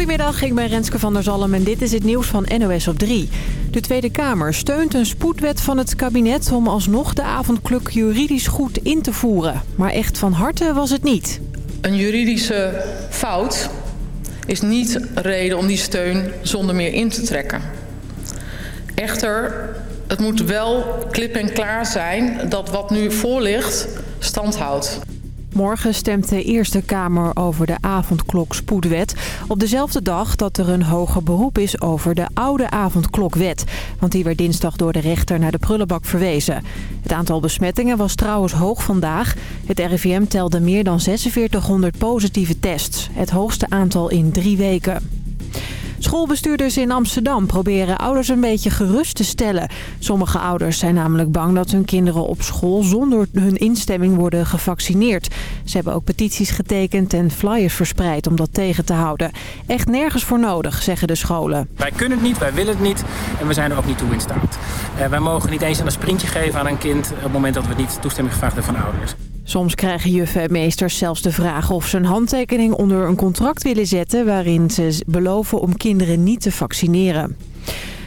Goedemiddag, ik ben Renske van der Zalm en dit is het nieuws van NOS op 3. De Tweede Kamer steunt een spoedwet van het kabinet om alsnog de avondklok juridisch goed in te voeren. Maar echt van harte was het niet. Een juridische fout is niet reden om die steun zonder meer in te trekken. Echter, het moet wel klip en klaar zijn dat wat nu voor ligt stand houdt. Morgen stemt de Eerste Kamer over de avondklok-spoedwet. Op dezelfde dag dat er een hoger beroep is over de oude avondklokwet. Want die werd dinsdag door de rechter naar de prullenbak verwezen. Het aantal besmettingen was trouwens hoog vandaag. Het RIVM telde meer dan 4600 positieve tests. Het hoogste aantal in drie weken. Schoolbestuurders in Amsterdam proberen ouders een beetje gerust te stellen. Sommige ouders zijn namelijk bang dat hun kinderen op school zonder hun instemming worden gevaccineerd. Ze hebben ook petities getekend en flyers verspreid om dat tegen te houden. Echt nergens voor nodig, zeggen de scholen. Wij kunnen het niet, wij willen het niet en we zijn er ook niet toe in staat. Uh, wij mogen niet eens een sprintje geven aan een kind op het moment dat we niet toestemming gevraagd hebben van ouders. Soms krijgen juffen en meesters zelfs de vraag of ze een handtekening onder een contract willen zetten... waarin ze beloven om kinderen niet te vaccineren.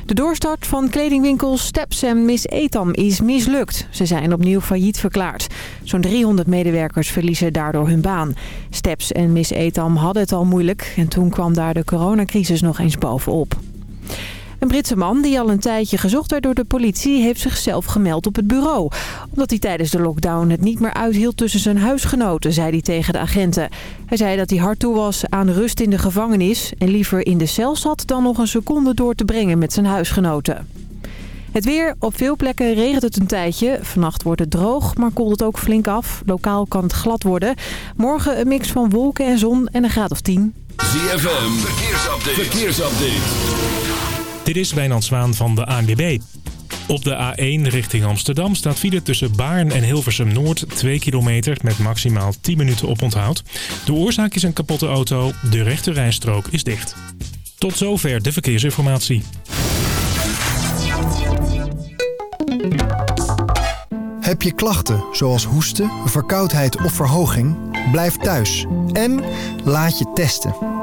De doorstart van kledingwinkels Steps en Miss Etam is mislukt. Ze zijn opnieuw failliet verklaard. Zo'n 300 medewerkers verliezen daardoor hun baan. Steps en Miss Etam hadden het al moeilijk... en toen kwam daar de coronacrisis nog eens bovenop. Een Britse man die al een tijdje gezocht werd door de politie... heeft zichzelf gemeld op het bureau. Omdat hij tijdens de lockdown het niet meer uithield tussen zijn huisgenoten... zei hij tegen de agenten. Hij zei dat hij hard toe was aan rust in de gevangenis... en liever in de cel zat dan nog een seconde door te brengen met zijn huisgenoten. Het weer. Op veel plekken regent het een tijdje. Vannacht wordt het droog, maar koelt het ook flink af. Lokaal kan het glad worden. Morgen een mix van wolken en zon en een graad of 10. ZFM. Verkeersupdate. Verkeersupdate. Dit is Wijnand Zwaan van de ANWB. Op de A1 richting Amsterdam staat file tussen Baarn en Hilversum Noord 2 kilometer met maximaal 10 minuten oponthoud. De oorzaak is een kapotte auto, de rechte rijstrook is dicht. Tot zover de verkeersinformatie. Heb je klachten zoals hoesten, verkoudheid of verhoging? Blijf thuis en laat je testen.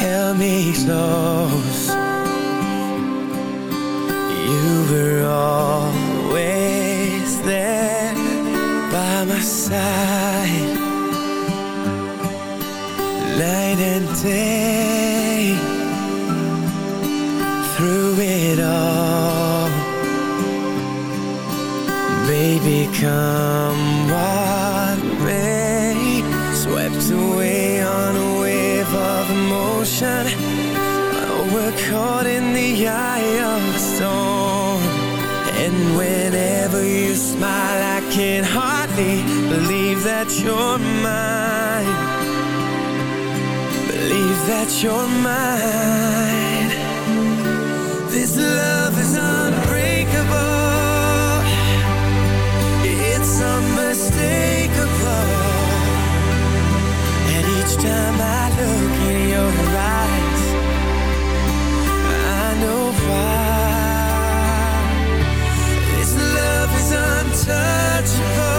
Held me close. You were always there By my side. Night and day. Through it all. Baby, come ocean. We're caught in the eye of the storm. And whenever you smile I can hardly believe that you're mine. Believe that you're mine. This love is unbreakable. It's unmistakable. Each time I look in your eyes such a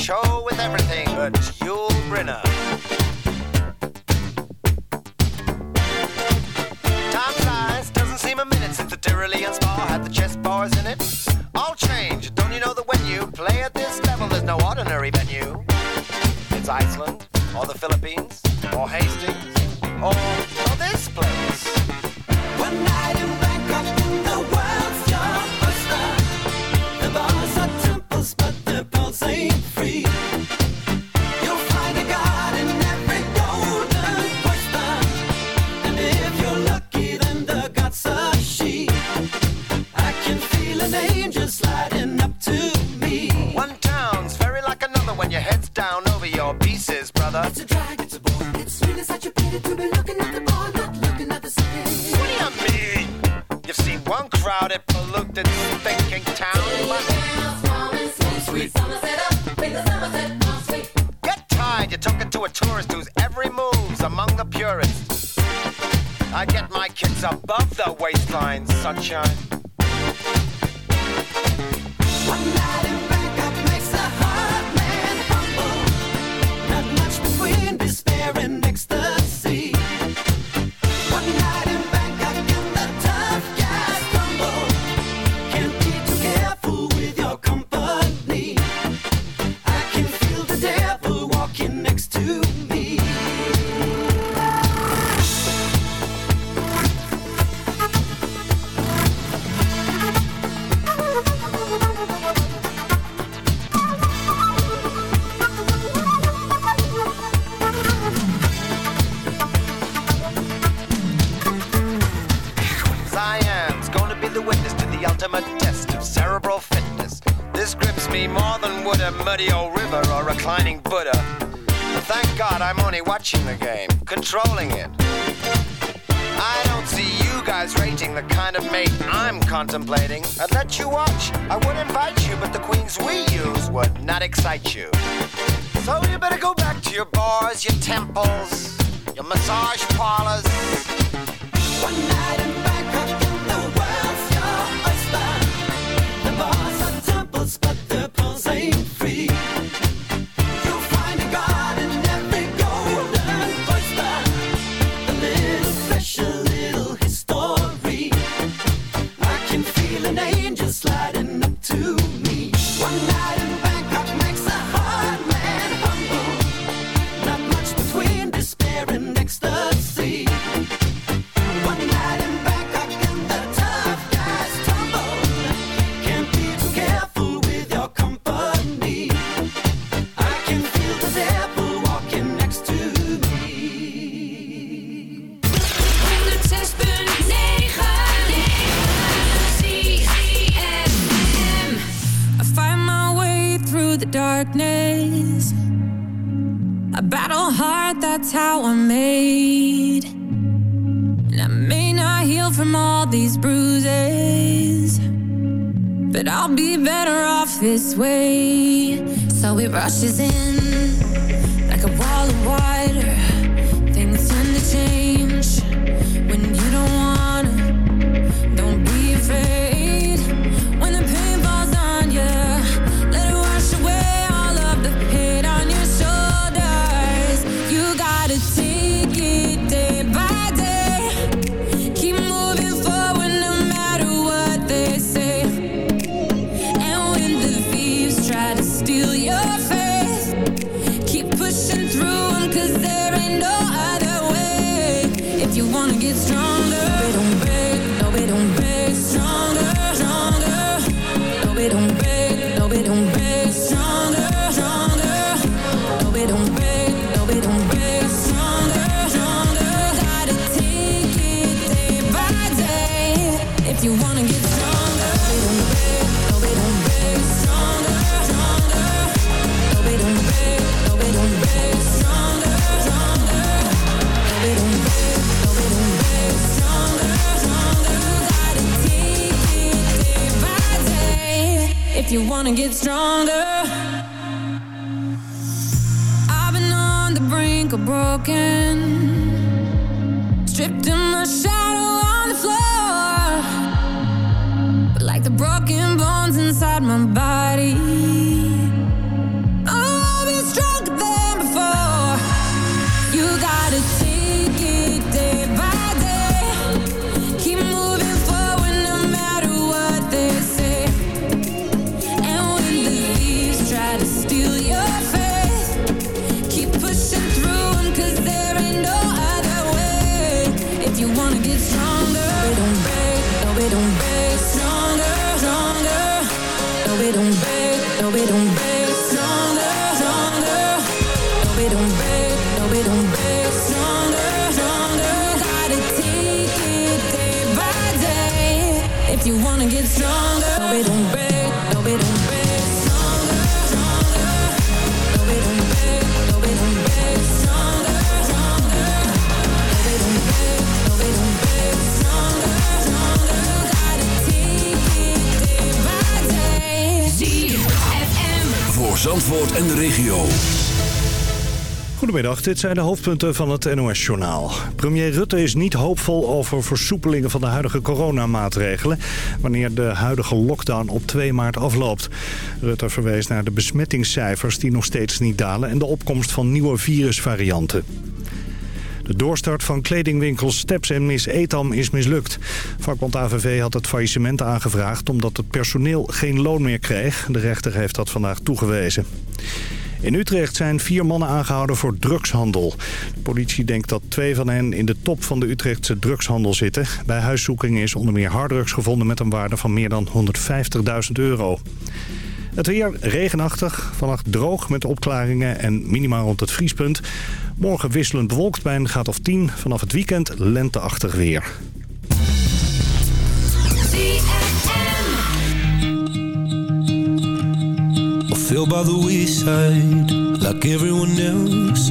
show with everything she's in. stronger. En de regio. Goedemiddag, dit zijn de hoofdpunten van het NOS-journaal. Premier Rutte is niet hoopvol over versoepelingen van de huidige coronamaatregelen... wanneer de huidige lockdown op 2 maart afloopt. Rutte verwees naar de besmettingscijfers die nog steeds niet dalen... en de opkomst van nieuwe virusvarianten. De doorstart van kledingwinkels Steps en Miss Etam is mislukt. Vakbond AVV had het faillissement aangevraagd omdat het personeel geen loon meer kreeg. De rechter heeft dat vandaag toegewezen. In Utrecht zijn vier mannen aangehouden voor drugshandel. De politie denkt dat twee van hen in de top van de Utrechtse drugshandel zitten. Bij huiszoekingen is onder meer harddrugs gevonden met een waarde van meer dan 150.000 euro. Het weer regenachtig, vannacht droog met opklaringen en minimaal rond het vriespunt. Morgen wisselend bewolkt bij een graad of 10. Vanaf het weekend lenteachtig weer. fell by the wayside like everyone else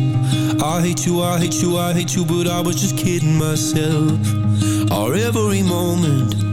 I hate you, I hate you, I hate you, but I was just kidding myself Our every moment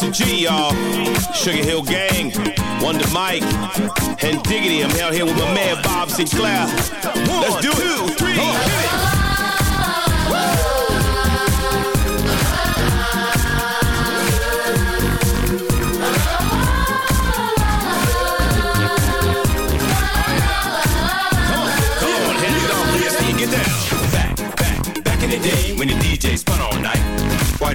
Master G, y'all. Sugar Hill Gang, Wonder Mike, and Diggity. I'm out here with my man Bob Sinclair. Let's do it. Hit it.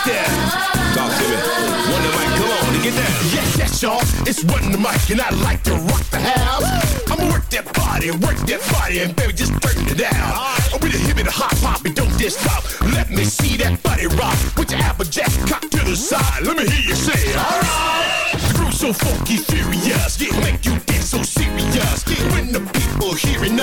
Talk to me. Wonder Mike, come on, and get down. Yes, yes, y'all. It's Wonder Mike, and I like to rock the house. I'ma work that body, work that body, and baby, just turn it down. With a hip and a hop hop, and don't just stop. Let me see that body rock. With your applejack cock to the side. Let me hear you say, alright. The groove's so funky, furious. Yeah, make you get